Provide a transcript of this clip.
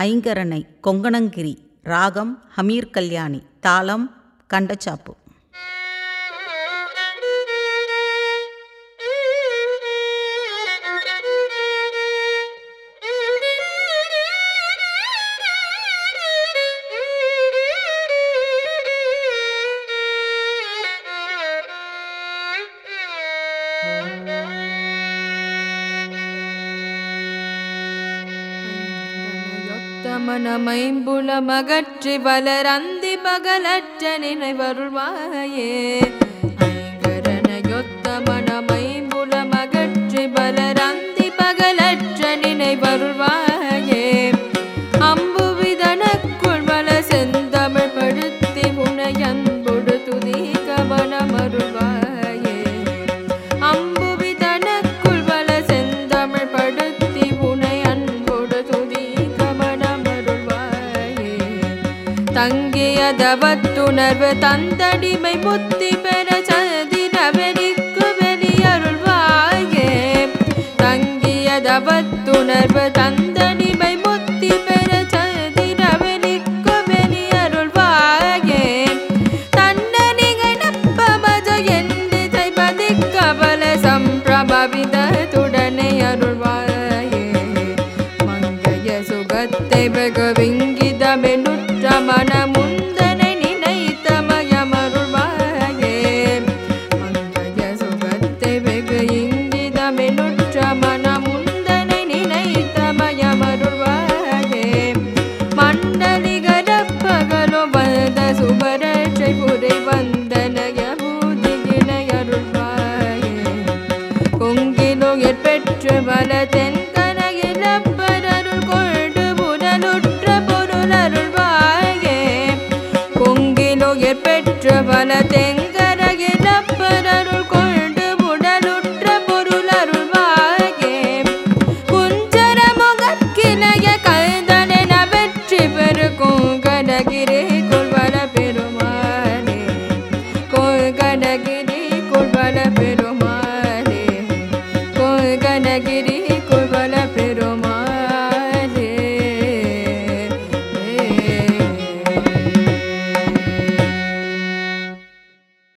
ஐங்கரனை கொங்கணங்கிரி ராகம் ஹமீர் கல்யாணி தாளம் கண்டச்சாப்பு. மனமைம்புல மகற்றி வளரந்தி பகலற்ற நினைவருள்வாயே. ஐங்கரனையொத்த மனமைம்புல மகற்றி வளரந்தி பகலற்ற நினைவருள்வாயே. தங்கிய தவத்துணர்வு தந்தடிமை முத்தி பெற சதிர வெளிக்கு வெளியருள்வாயே. தங்கிய தவத்துணர்வு தந்தடிமை முத்தி பெற சதிர வெளிக்கு வெளியருள்வாயே. தன்னனிகை நப்பமத என்று தைபதி கவல சம்பிரபவிதத்துடனே அருள்வாயே. மங்கைய சுகத்தை பகவிங்க I get it.